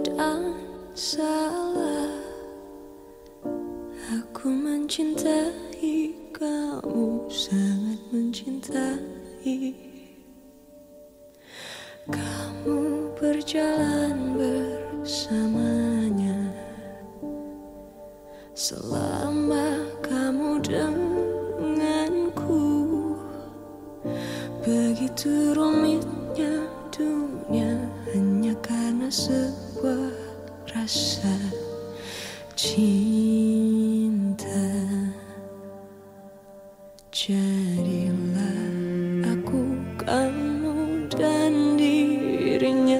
dan salah. Aku mencintai kamu Sangat mencintai. Kamu berjalan bersamanya. Selama kamu denganku Begitu rumitnya dunia Hanya karena sebuah rasa cinta. Jadilah aku kamu dan dirinya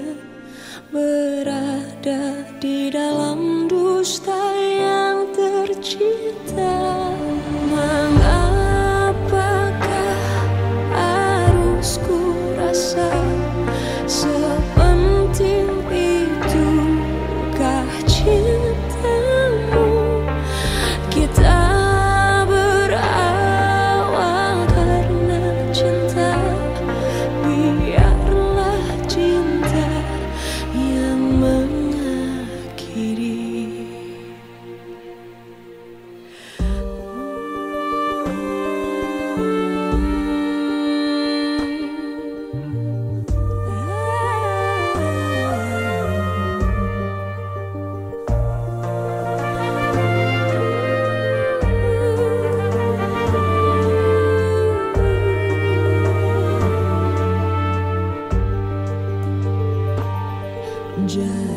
Berada di dalam dusta yang tercipta Jadilah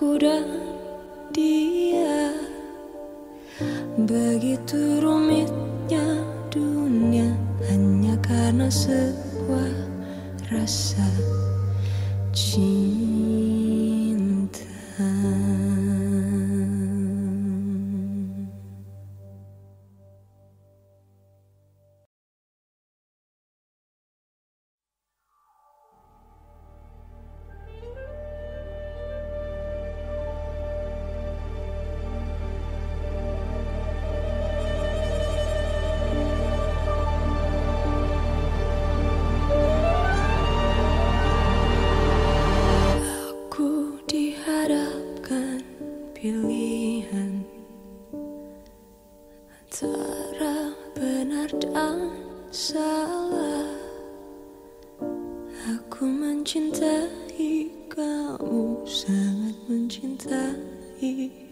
aku dan dia Begitu rumitnya dunia Hanya karena sebuah rasa cinta Aku mencintai kamu sangat mencintai